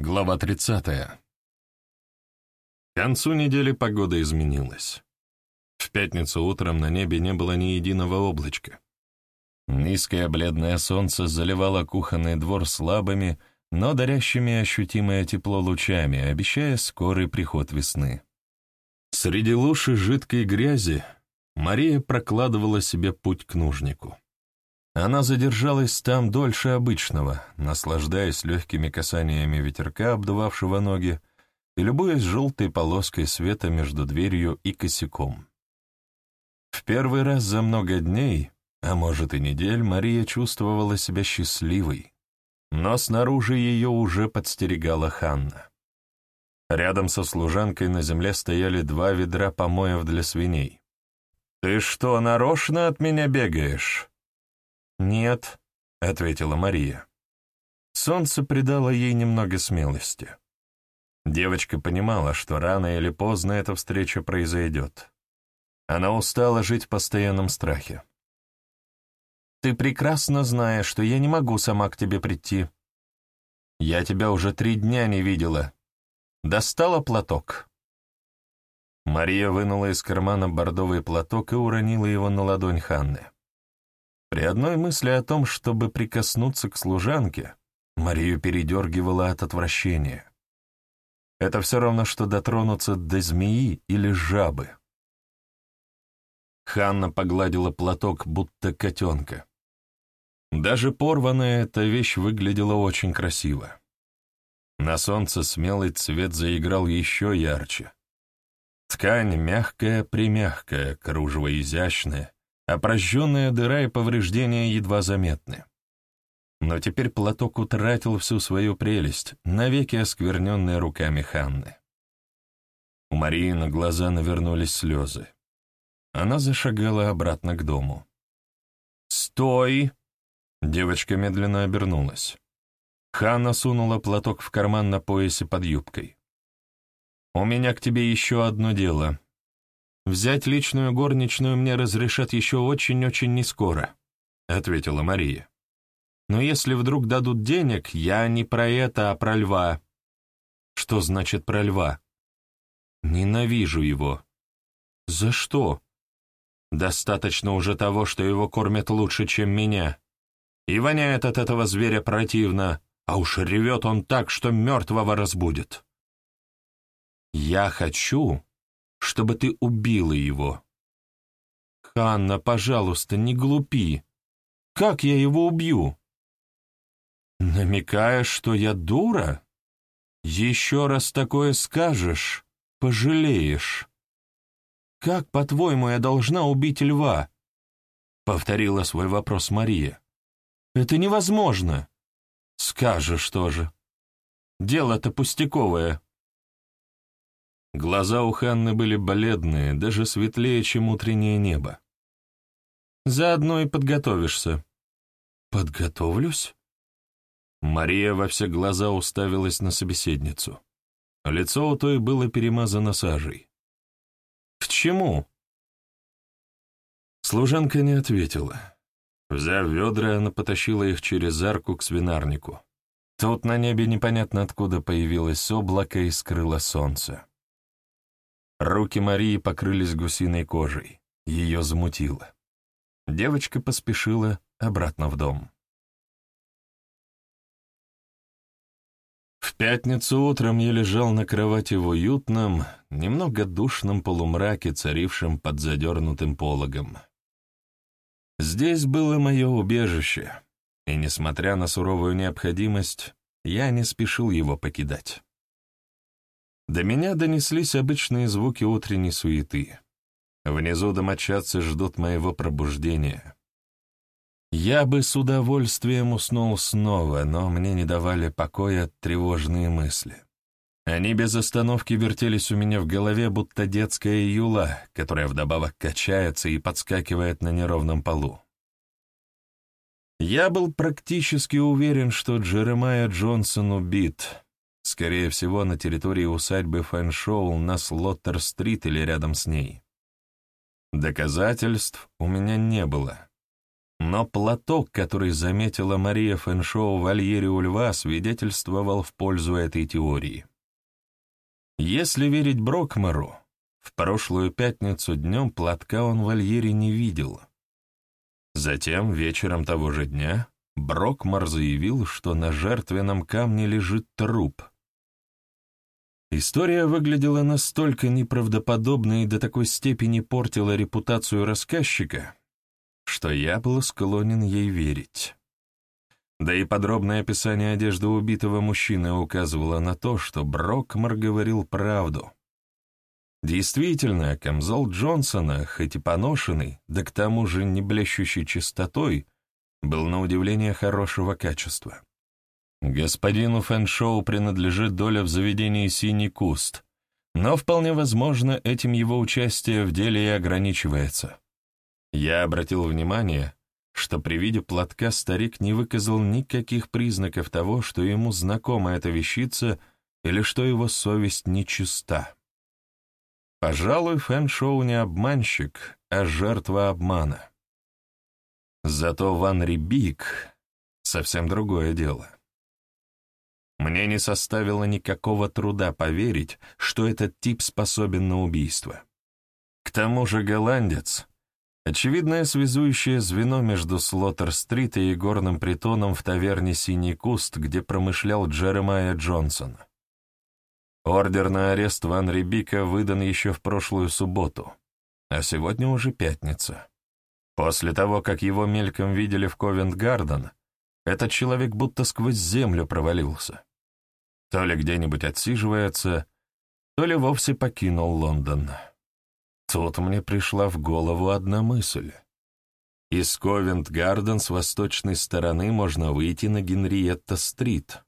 Глава 30. К концу недели погода изменилась. В пятницу утром на небе не было ни единого облачка. Низкое бледное солнце заливало кухонный двор слабыми, но дарящими ощутимое тепло лучами, обещая скорый приход весны. Среди луж и жидкой грязи Мария прокладывала себе путь к нужнику. Она задержалась там дольше обычного, наслаждаясь легкими касаниями ветерка, обдувавшего ноги, и любуясь желтой полоской света между дверью и косяком. В первый раз за много дней, а может и недель, Мария чувствовала себя счастливой, но снаружи ее уже подстерегала Ханна. Рядом со служанкой на земле стояли два ведра помоев для свиней. «Ты что, нарочно от меня бегаешь?» «Нет», — ответила Мария. Солнце придало ей немного смелости. Девочка понимала, что рано или поздно эта встреча произойдет. Она устала жить в постоянном страхе. «Ты прекрасно знаешь, что я не могу сама к тебе прийти. Я тебя уже три дня не видела. Достала платок?» Мария вынула из кармана бордовый платок и уронила его на ладонь Ханны. При одной мысли о том, чтобы прикоснуться к служанке, Марию передергивала от отвращения. Это все равно, что дотронуться до змеи или жабы. Ханна погладила платок, будто котенка. Даже порванная эта вещь выглядела очень красиво. На солнце смелый цвет заиграл еще ярче. Ткань мягкая-примягкая, кружево изящное, а дыра и повреждения едва заметны. Но теперь платок утратил всю свою прелесть, навеки оскверненные руками Ханны. У Марии на глаза навернулись слезы. Она зашагала обратно к дому. «Стой!» Девочка медленно обернулась. Ханна сунула платок в карман на поясе под юбкой. «У меня к тебе еще одно дело», «Взять личную горничную мне разрешат еще очень-очень нескоро», — ответила Мария. «Но если вдруг дадут денег, я не про это, а про льва». «Что значит про льва?» «Ненавижу его». «За что?» «Достаточно уже того, что его кормят лучше, чем меня. И воняет от этого зверя противно, а уж ревет он так, что мертвого разбудит». «Я хочу, чтобы ты убила его. Ханна, пожалуйста, не глупи. Как я его убью? Намекаешь, что я дура? Еще раз такое скажешь, пожалеешь. Как, по-твоему, я должна убить льва? Повторила свой вопрос Мария. Это невозможно. Скажешь тоже. Дело-то пустяковое. Глаза у Ханны были бледные, даже светлее, чем утреннее небо. «Заодно и подготовишься». «Подготовлюсь?» Мария во все глаза уставилась на собеседницу. Лицо у той было перемазано сажей. «К чему?» Служанка не ответила. Взяв ведра, она потащила их через арку к свинарнику. Тут на небе непонятно откуда появилось облако и скрыло солнце. Руки Марии покрылись гусиной кожей. Ее замутило. Девочка поспешила обратно в дом. В пятницу утром я лежал на кровати в уютном, немного душном полумраке, царившем под задернутым пологом. Здесь было мое убежище, и, несмотря на суровую необходимость, я не спешил его покидать. До меня донеслись обычные звуки утренней суеты. Внизу домочадцы ждут моего пробуждения. Я бы с удовольствием уснул снова, но мне не давали покоя тревожные мысли. Они без остановки вертелись у меня в голове, будто детская юла, которая вдобавок качается и подскакивает на неровном полу. Я был практически уверен, что Джеремайя Джонсон убит, Скорее всего, на территории усадьбы Фэншоу на Слоттер-стрит или рядом с ней. Доказательств у меня не было. Но платок, который заметила Мария Фэншоу в вольере у льва, свидетельствовал в пользу этой теории. Если верить Брокмару, в прошлую пятницу днем платка он в вольере не видел. Затем, вечером того же дня, Брокмар заявил, что на жертвенном камне лежит труп. История выглядела настолько неправдоподобной и до такой степени портила репутацию рассказчика, что я был склонен ей верить. Да и подробное описание одежды убитого мужчины указывало на то, что Брокмар говорил правду. Действительно, камзол Джонсона, хоть и поношенный, да к тому же не блещущий чистотой, был на удивление хорошего качества. Господину Фэншоу принадлежит доля в заведении «Синий куст», но вполне возможно, этим его участие в деле и ограничивается. Я обратил внимание, что при виде платка старик не выказал никаких признаков того, что ему знакома эта вещица или что его совесть нечиста. Пожалуй, Фэн-Шоу не обманщик, а жертва обмана. Зато Ван Рибик — совсем другое дело. Мне не составило никакого труда поверить, что этот тип способен на убийство. К тому же голландец — очевидное связующее звено между Слоттер-стрит и горным притоном в таверне «Синий куст», где промышлял Джеремайя Джонсон. Ордер на арест Ван Рибика выдан еще в прошлую субботу, а сегодня уже пятница. После того, как его мельком видели в Ковент-Гарден, этот человек будто сквозь землю провалился. То ли где-нибудь отсиживается, то ли вовсе покинул Лондон. Тут мне пришла в голову одна мысль. Из Ковент-Гарден с восточной стороны можно выйти на Генриетта-стрит.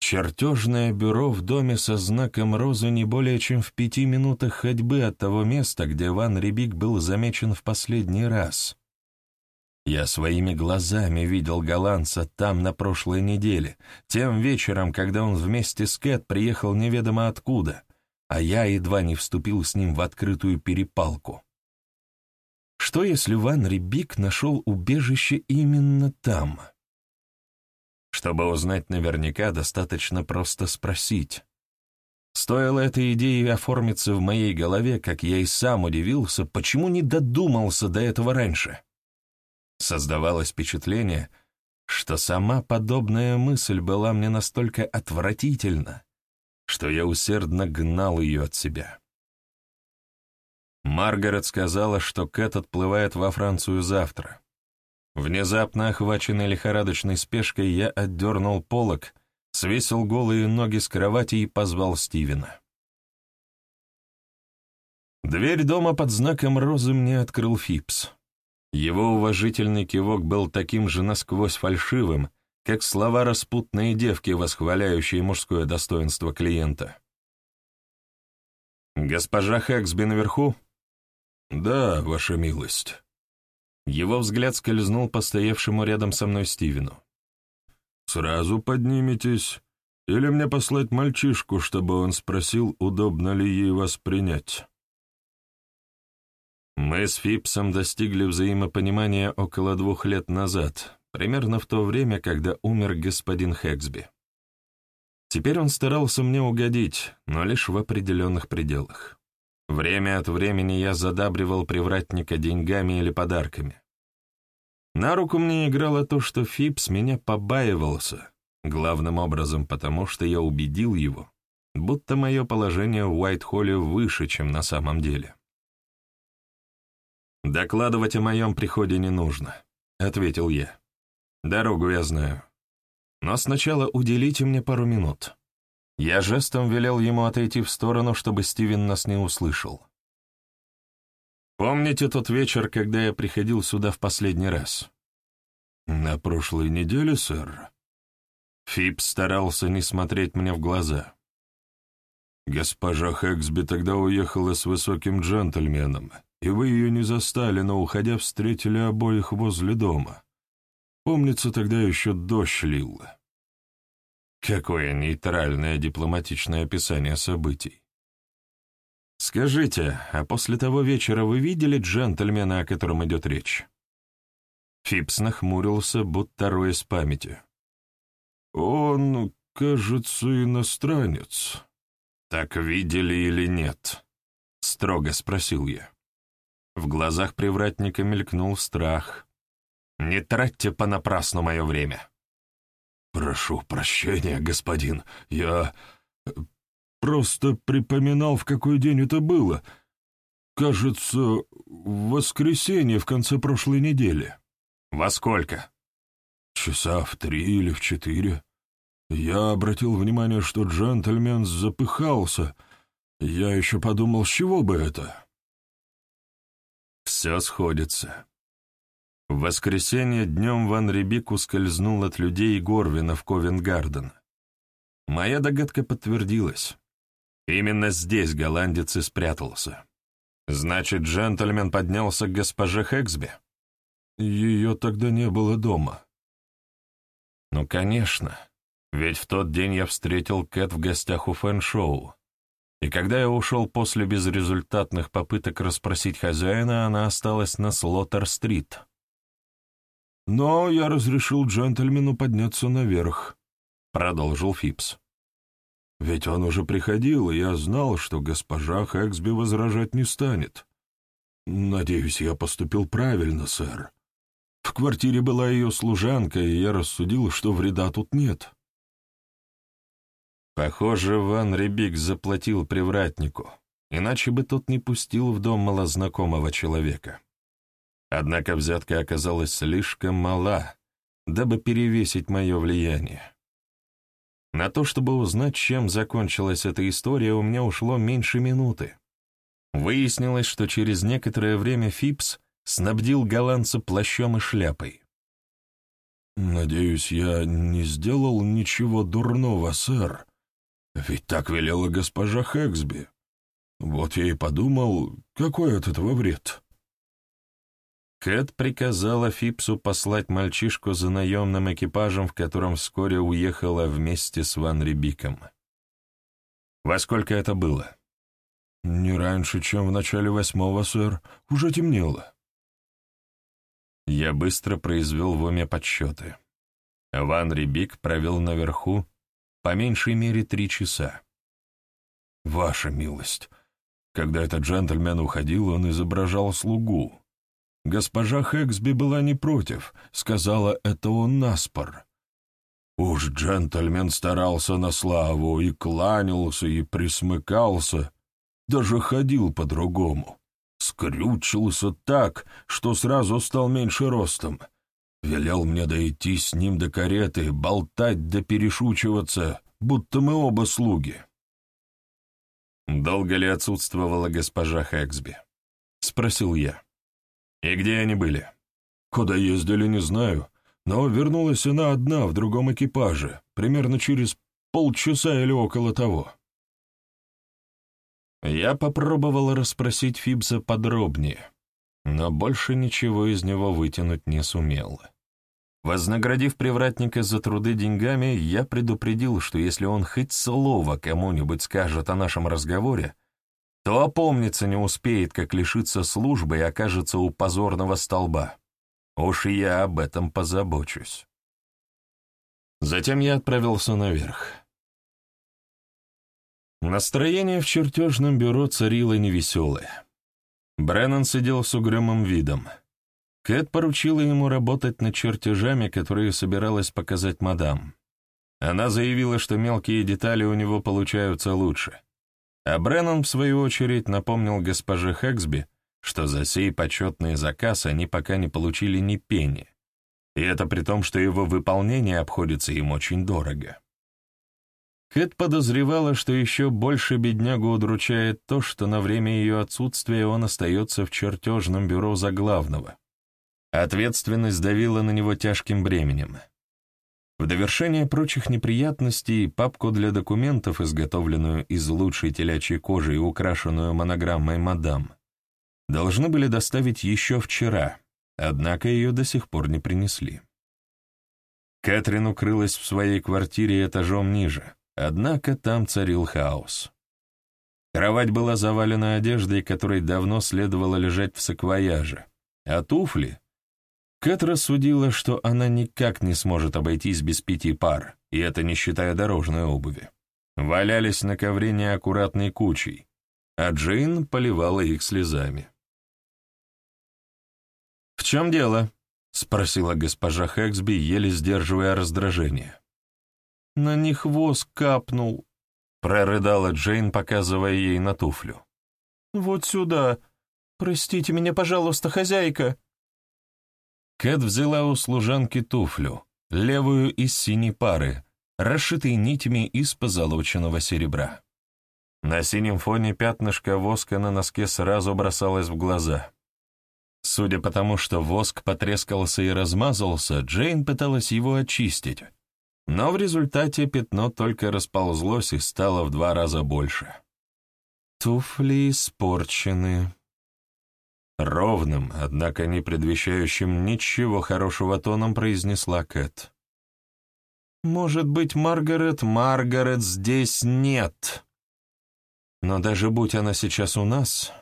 Чертежное бюро в доме со знаком розы не более чем в пяти минутах ходьбы от того места, где Ван Рибик был замечен в последний раз. Я своими глазами видел голландца там на прошлой неделе, тем вечером, когда он вместе с Кэт приехал неведомо откуда, а я едва не вступил с ним в открытую перепалку. Что если Ван Рибик нашел убежище именно там? Чтобы узнать наверняка, достаточно просто спросить. Стоило этой идее оформиться в моей голове, как я и сам удивился, почему не додумался до этого раньше. Создавалось впечатление, что сама подобная мысль была мне настолько отвратительна, что я усердно гнал ее от себя. Маргарет сказала, что Кэт отплывает во Францию завтра. Внезапно охваченный лихорадочной спешкой, я отдернул полог, свесил голые ноги с кровати и позвал Стивена. Дверь дома под знаком розы мне открыл Фипс. Его уважительный кивок был таким же насквозь фальшивым, как слова распутной девки, восхваляющие мужское достоинство клиента. «Госпожа Хэксби наверху?» «Да, ваша милость». Его взгляд скользнул по стоявшему рядом со мной Стивену. «Сразу подниметесь, или мне послать мальчишку, чтобы он спросил, удобно ли ей вас принять?» Мы с Фипсом достигли взаимопонимания около двух лет назад, примерно в то время, когда умер господин Хэксби. Теперь он старался мне угодить, но лишь в определенных пределах. Время от времени я задабривал привратника деньгами или подарками. На руку мне играло то, что Фипс меня побаивался, главным образом потому, что я убедил его, будто мое положение в Уайт-Холле выше, чем на самом деле. «Докладывать о моем приходе не нужно», — ответил я. «Дорогу я знаю. Но сначала уделите мне пару минут». Я жестом велел ему отойти в сторону, чтобы Стивен нас не услышал. «Помните тот вечер, когда я приходил сюда в последний раз?» «На прошлой неделе, сэр?» Фип старался не смотреть мне в глаза. «Госпожа Хэксби тогда уехала с высоким джентльменом, и вы ее не застали, но, уходя, встретили обоих возле дома. Помнится, тогда еще дождь лил. Какое нейтральное дипломатичное описание событий. Скажите, а после того вечера вы видели джентльмена, о котором идет речь? Фипс нахмурился, будто роясь памяти. «Он, кажется, иностранец». «Так видели или нет?» — строго спросил я. В глазах привратника мелькнул страх. «Не тратьте понапрасну мое время». «Прошу прощения, господин, я просто припоминал, в какой день это было. Кажется, в воскресенье в конце прошлой недели». «Во сколько?» «Часа в три или в четыре. Я обратил внимание, что джентльмен запыхался. Я еще подумал, с чего бы это?» Все сходится. В воскресенье днем Ван Рибик ускользнул от людей Горвина в Ковенгарден. Моя догадка подтвердилась. Именно здесь голландец и спрятался. Значит, джентльмен поднялся к госпоже Хэксби? Ее тогда не было дома. Ну, конечно. Ведь в тот день я встретил Кэт в гостях у фэн-шоу. И когда я ушел после безрезультатных попыток расспросить хозяина, она осталась на Слоттер-стрит. «Но я разрешил джентльмену подняться наверх», — продолжил Фипс. «Ведь он уже приходил, и я знал, что госпожа Хэксби возражать не станет. Надеюсь, я поступил правильно, сэр. В квартире была ее служанка, и я рассудил, что вреда тут нет». Похоже, Ван Рибик заплатил привратнику, иначе бы тот не пустил в дом малознакомого человека. Однако взятка оказалась слишком мала, дабы перевесить мое влияние. На то, чтобы узнать, чем закончилась эта история, у меня ушло меньше минуты. Выяснилось, что через некоторое время Фипс снабдил голландца плащом и шляпой. «Надеюсь, я не сделал ничего дурного, сэр», ведь так велела госпожа Хэксби. Вот я и подумал, какой от этого вред. Кэт приказала Фипсу послать мальчишку за наемным экипажем, в котором вскоре уехала вместе с Ван Рибиком. Во сколько это было? Не раньше, чем в начале восьмого, сэр. Уже темнело. Я быстро произвел в уме подсчеты. Ван Рибик провел наверху по меньшей мере три часа. «Ваша милость, когда этот джентльмен уходил, он изображал слугу. Госпожа Хэксби была не против, сказала, это он наспор. Уж джентльмен старался на славу, и кланялся, и присмыкался, даже ходил по-другому. Скрючился так, что сразу стал меньше ростом. Велел мне дойти с ним до кареты, болтать да перешучиваться, будто мы оба слуги. «Долго ли отсутствовала госпожа Хэксби?» — спросил я. «И где они были?» «Куда ездили, не знаю, но вернулась она одна в другом экипаже, примерно через полчаса или около того». Я попробовал расспросить Фибса подробнее, но больше ничего из него вытянуть не сумел. Вознаградив привратника за труды деньгами, я предупредил, что если он хоть слово кому-нибудь скажет о нашем разговоре, то опомниться не успеет, как лишиться службы и окажется у позорного столба. Уж я об этом позабочусь. Затем я отправился наверх. Настроение в чертежном бюро царило невеселое. Бреннан сидел с угрюмым видом — Кэт поручила ему работать над чертежами, которые собиралась показать мадам. Она заявила, что мелкие детали у него получаются лучше. А Бреннан, в свою очередь, напомнил госпоже Хэксби, что за сей почетный заказ они пока не получили ни пени. И это при том, что его выполнение обходится им очень дорого. Кэт подозревала, что еще больше беднягу удручает то, что на время ее отсутствия он остается в чертежном бюро за главного. Ответственность давила на него тяжким бременем. В довершение прочих неприятностей папку для документов, изготовленную из лучшей телячьей кожи и украшенную монограммой «Мадам», должны были доставить еще вчера, однако ее до сих пор не принесли. Кэтрин укрылась в своей квартире этажом ниже, однако там царил хаос. Кровать была завалена одеждой, которой давно следовало лежать в саквояже, а туфли, Кэт рассудила, что она никак не сможет обойтись без пяти пар, и это не считая дорожной обуви. Валялись на ковре неаккуратной кучей, а Джейн поливала их слезами. «В чем дело?» — спросила госпожа Хэксби, еле сдерживая раздражение. «На них воск капнул», — прорыдала Джейн, показывая ей на туфлю. «Вот сюда. Простите меня, пожалуйста, хозяйка». Кэт взяла у служанки туфлю, левую из синей пары, расшитой нитями из позолоченного серебра. На синем фоне пятнышко воска на носке сразу бросалось в глаза. Судя по тому, что воск потрескался и размазался, Джейн пыталась его очистить, но в результате пятно только расползлось и стало в два раза больше. «Туфли испорчены», Ровным, однако не предвещающим ничего хорошего тоном произнесла Кэт. «Может быть, Маргарет, Маргарет здесь нет. Но даже будь она сейчас у нас...»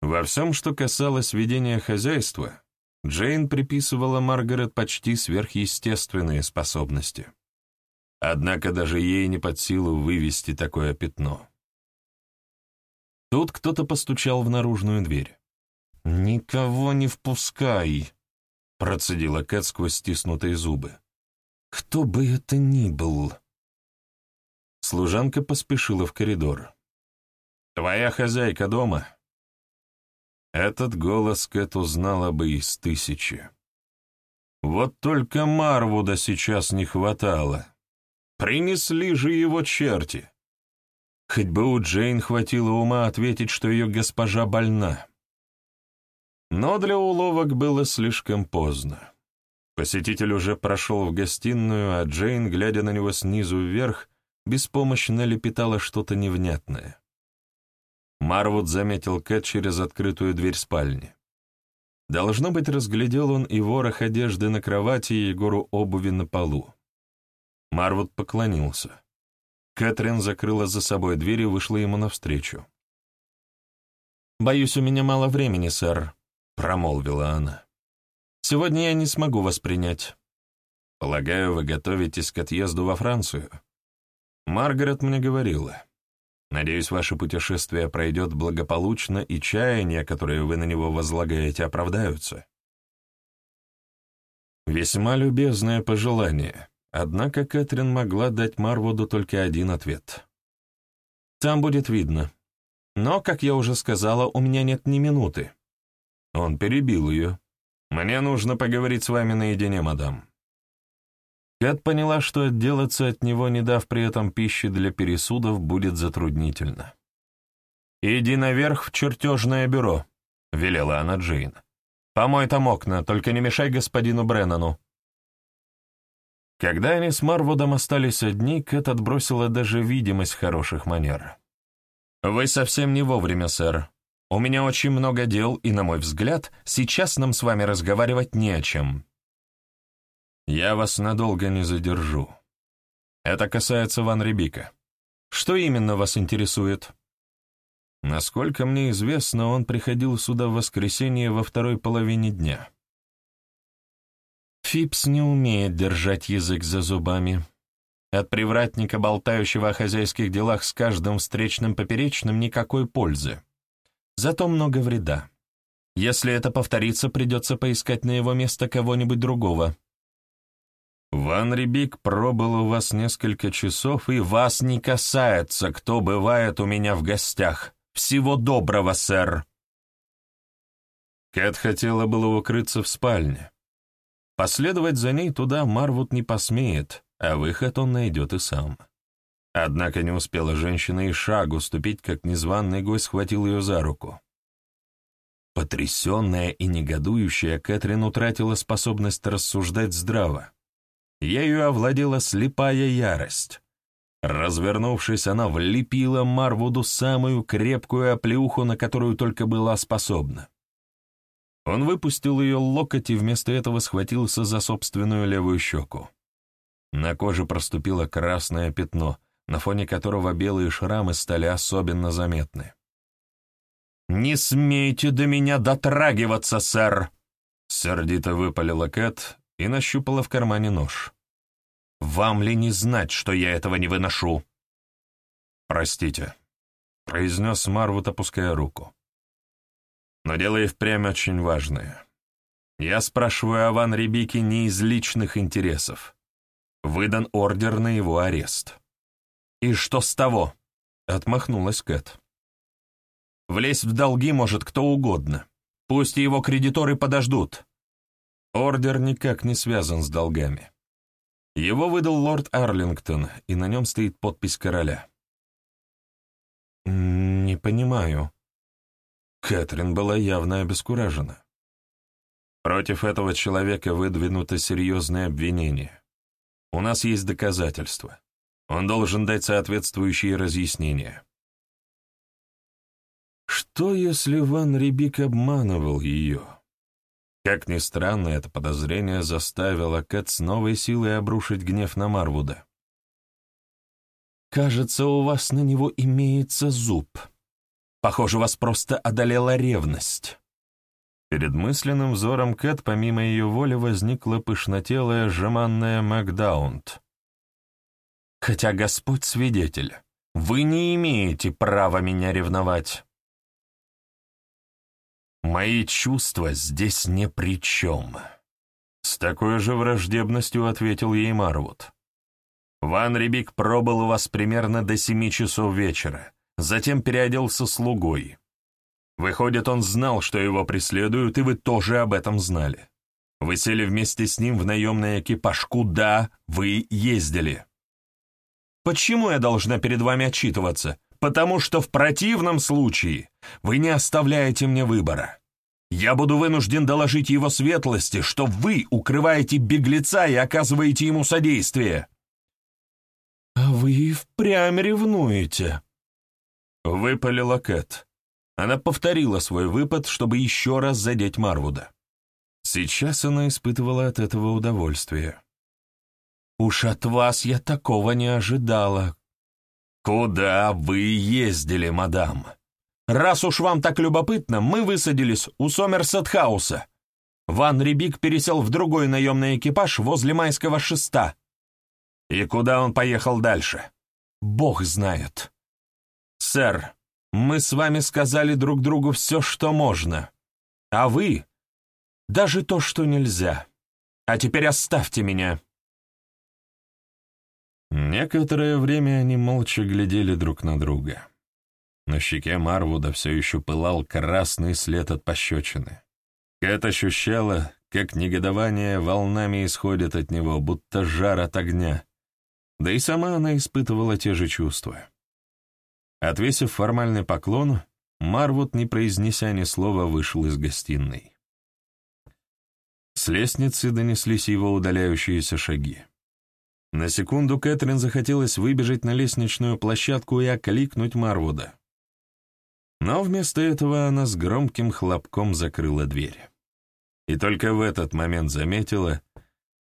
Во всем, что касалось ведения хозяйства, Джейн приписывала Маргарет почти сверхъестественные способности. Однако даже ей не под силу вывести такое пятно. Тут кто-то постучал в наружную дверь. «Никого не впускай!» — процедила Кэт сквозь стиснутые зубы. «Кто бы это ни был!» Служанка поспешила в коридор. «Твоя хозяйка дома?» Этот голос Кэт узнала бы из тысячи. Вот только Марвуда сейчас не хватало. Принесли же его черти. Хоть бы у Джейн хватило ума ответить, что ее госпожа больна. Но для уловок было слишком поздно. Посетитель уже прошел в гостиную, а Джейн, глядя на него снизу вверх, беспомощно лепетала что-то невнятное. Марвуд заметил Кэт через открытую дверь спальни. Должно быть, разглядел он и ворох одежды на кровати и гору обуви на полу. Марвуд поклонился. Кэтрин закрыла за собой дверь и вышла ему навстречу. «Боюсь, у меня мало времени, сэр», — промолвила она. «Сегодня я не смогу вас принять. Полагаю, вы готовитесь к отъезду во Францию?» Маргарет мне говорила. «Надеюсь, ваше путешествие пройдет благополучно, и чаяния, которые вы на него возлагаете, оправдаются». Весьма любезное пожелание, Однако Кэтрин могла дать Марвуду только один ответ. «Там будет видно. Но, как я уже сказала, у меня нет ни минуты». Он перебил ее. «Мне нужно поговорить с вами наедине, мадам». Кэт поняла, что отделаться от него, не дав при этом пищи для пересудов, будет затруднительно. «Иди наверх в чертежное бюро», — велела она Джейн. «Помой там окна, только не мешай господину Бреннану». Когда они с Марвудом остались одни, Кэт отбросила даже видимость хороших манер. «Вы совсем не вовремя, сэр. У меня очень много дел, и, на мой взгляд, сейчас нам с вами разговаривать не о чем». «Я вас надолго не задержу. Это касается Ван Рибика. Что именно вас интересует?» Насколько мне известно, он приходил сюда в воскресенье во второй половине дня. Фипс не умеет держать язык за зубами. От привратника, болтающего о хозяйских делах с каждым встречным поперечным, никакой пользы. Зато много вреда. Если это повторится, придется поискать на его место кого-нибудь другого. Ван Рибик пробыл у вас несколько часов, и вас не касается, кто бывает у меня в гостях. Всего доброго, сэр. Кэт хотела было укрыться в спальне. Последовать за ней туда Марвуд не посмеет, а выход он найдет и сам. Однако не успела женщина и шагу ступить, как незваный гость схватил ее за руку. Потрясенная и негодующая, Кэтрин утратила способность рассуждать здраво. Ею овладела слепая ярость. Развернувшись, она влепила Марвуду самую крепкую оплеуху, на которую только была способна. Он выпустил ее локоть и вместо этого схватился за собственную левую щеку. На коже проступило красное пятно, на фоне которого белые шрамы стали особенно заметны. «Не смейте до меня дотрагиваться, сэр!» Сердито выпалила Кэт и нащупала в кармане нож. «Вам ли не знать, что я этого не выношу?» «Простите», — произнес Марвуд, опуская руку. «Но дело и впрямь очень важное. Я спрашиваю о Ван Рябике не из личных интересов. Выдан ордер на его арест». «И что с того?» — отмахнулась Кэт. «Влезть в долги может кто угодно. Пусть его кредиторы подождут. Ордер никак не связан с долгами. Его выдал лорд Арлингтон, и на нем стоит подпись короля. «Не понимаю». Кэтрин была явно обескуражена. Против этого человека выдвинуто серьезное обвинение. У нас есть доказательства. Он должен дать соответствующие разъяснения. Что, если Ван Рибик обманывал ее? Как ни странно, это подозрение заставило Кэт с новой силой обрушить гнев на Марвуда. «Кажется, у вас на него имеется зуб. Похоже, вас просто одолела ревность». Перед мысленным взором Кэт помимо ее воли возникла пышнотелая жеманная Макдаунд. «Хотя Господь свидетель, вы не имеете права меня ревновать». «Мои чувства здесь ни при чем», — с такой же враждебностью ответил ей Марвуд. «Ван Рибик пробыл у вас примерно до семи часов вечера, затем переоделся слугой. Выходит, он знал, что его преследуют, и вы тоже об этом знали. Вы сели вместе с ним в наемный экипаж. Куда вы ездили?» «Почему я должна перед вами отчитываться? Потому что в противном случае вы не оставляете мне выбора. Я буду вынужден доложить его светлости, что вы укрываете беглеца и оказываете ему содействие». «А вы впрямь ревнуете», — выпалила Кэт. Она повторила свой выпад, чтобы еще раз задеть Марвуда. Сейчас она испытывала от этого удовольствие. «Уж от вас я такого не ожидала». «Куда вы ездили, мадам?» Раз уж вам так любопытно, мы высадились у Сомерсет-хауса. Ван Рибик пересел в другой наемный экипаж возле Майского шеста. И куда он поехал дальше? Бог знает. Сэр, мы с вами сказали друг другу все, что можно. А вы — даже то, что нельзя. А теперь оставьте меня. Некоторое время они молча глядели друг на друга. На щеке Марвуда все еще пылал красный след от пощечины. Кэт ощущала, как негодование волнами исходит от него, будто жар от огня. Да и сама она испытывала те же чувства. Отвесив формальный поклон, Марвуд, не произнеся ни слова, вышел из гостиной. С лестницы донеслись его удаляющиеся шаги. На секунду Кэтрин захотелось выбежать на лестничную площадку и окликнуть Марвуда. Но вместо этого она с громким хлопком закрыла дверь. И только в этот момент заметила,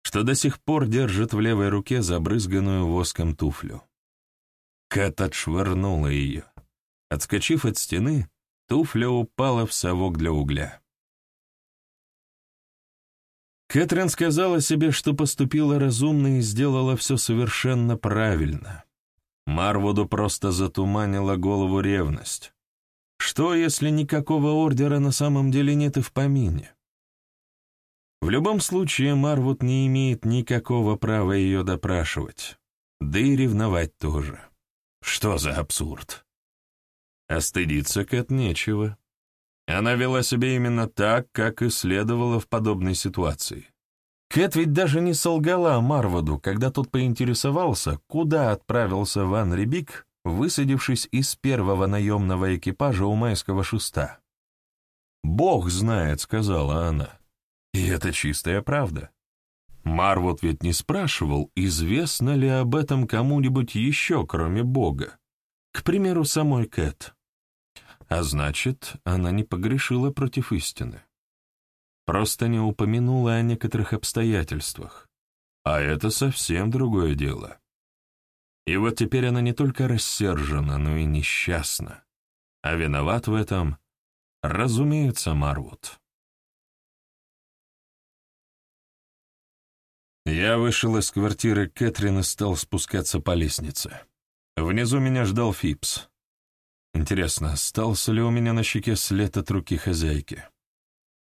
что до сих пор держит в левой руке забрызганную воском туфлю. Кэт отшвырнула ее. Отскочив от стены, туфля упала в совок для угля. Кэтрин сказала себе, что поступила разумно и сделала все совершенно правильно. Марвуду просто затуманила голову ревность. Что, если никакого ордера на самом деле нет и в помине? В любом случае, Марвуд не имеет никакого права ее допрашивать, да и ревновать тоже. Что за абсурд? А стыдиться Кэт нечего. Она вела себя именно так, как и следовало в подобной ситуации. Кэт ведь даже не солгала Марвуду, когда тот поинтересовался, куда отправился Ван Рибик высадившись из первого наемного экипажа у майского шеста. «Бог знает», — сказала она. И это чистая правда. Марвот ведь не спрашивал, известно ли об этом кому-нибудь еще, кроме Бога. К примеру, самой Кэт. А значит, она не погрешила против истины. Просто не упомянула о некоторых обстоятельствах. А это совсем другое дело. И вот теперь она не только рассержена, но и несчастна. А виноват в этом, разумеется, Марвуд. Я вышел из квартиры Кэтрин и стал спускаться по лестнице. Внизу меня ждал Фипс. Интересно, остался ли у меня на щеке след от руки хозяйки?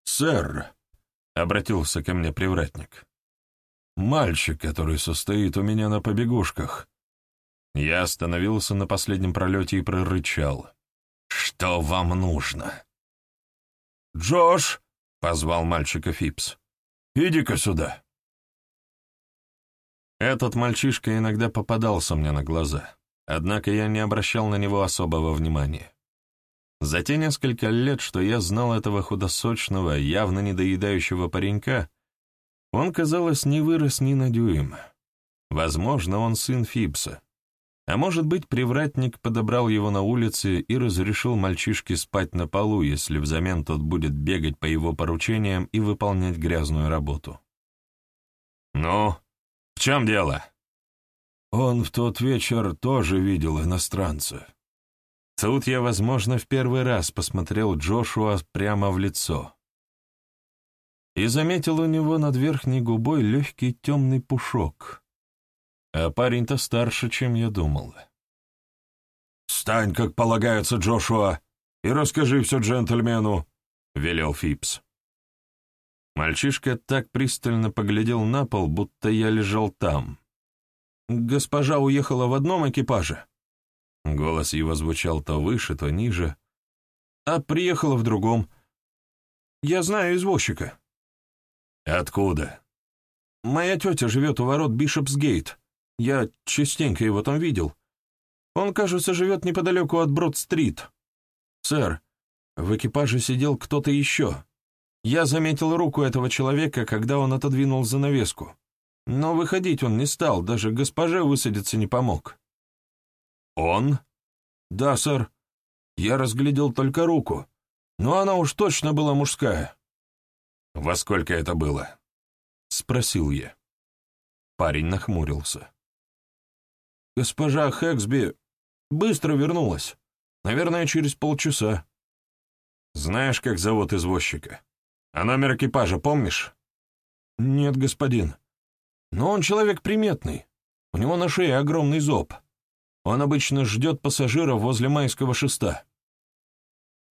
«Сэр», — обратился ко мне привратник, — «мальчик, который состоит у меня на побегушках». Я остановился на последнем пролете и прорычал. «Что вам нужно?» «Джош!» — позвал мальчика Фипс. «Иди-ка сюда!» Этот мальчишка иногда попадался мне на глаза, однако я не обращал на него особого внимания. За те несколько лет, что я знал этого худосочного, явно недоедающего паренька, он, казалось, не вырос ни на дюйм. Возможно, он сын Фипса. А может быть, привратник подобрал его на улице и разрешил мальчишке спать на полу, если взамен тот будет бегать по его поручениям и выполнять грязную работу. «Ну, в чем дело?» Он в тот вечер тоже видел иностранца. Тут я, возможно, в первый раз посмотрел Джошуа прямо в лицо и заметил у него над верхней губой легкий темный пушок. А парень-то старше, чем я думал. «Стань, как полагается, Джошуа, и расскажи все джентльмену», — велел Фипс. Мальчишка так пристально поглядел на пол, будто я лежал там. «Госпожа уехала в одном экипаже». Голос его звучал то выше, то ниже. «А приехала в другом. Я знаю извозчика». «Откуда?» «Моя тетя живет у ворот Бишопсгейт. Я частенько его там видел. Он, кажется, живет неподалеку от Брод-стрит. Сэр, в экипаже сидел кто-то еще. Я заметил руку этого человека, когда он отодвинул занавеску. Но выходить он не стал, даже госпоже высадиться не помог. «Он?» «Да, сэр. Я разглядел только руку. Но она уж точно была мужская». «Во сколько это было?» — спросил я. Парень нахмурился. Госпожа Хэксби быстро вернулась. Наверное, через полчаса. Знаешь, как зовут извозчика? А номер экипажа помнишь? Нет, господин. Но он человек приметный. У него на шее огромный зоб. Он обычно ждет пассажиров возле майского шеста.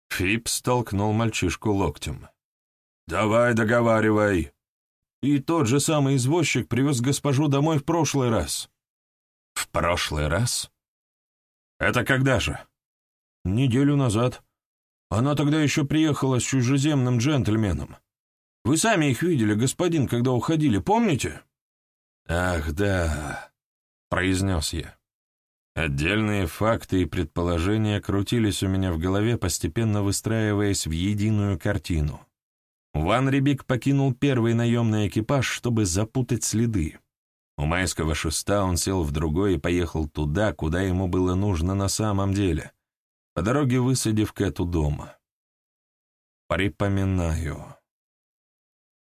Фип столкнул мальчишку локтем. «Давай, договаривай!» И тот же самый извозчик привез госпожу домой в прошлый раз. В прошлый раз? Это когда же? Неделю назад. Она тогда еще приехала с чужеземным джентльменом. Вы сами их видели, господин, когда уходили, помните? Ах, да, произнес я. Отдельные факты и предположения крутились у меня в голове, постепенно выстраиваясь в единую картину. Ван Рибик покинул первый наемный экипаж, чтобы запутать следы. У майского шеста он сел в другой и поехал туда, куда ему было нужно на самом деле, по дороге высадив Кэт у дома. Припоминаю.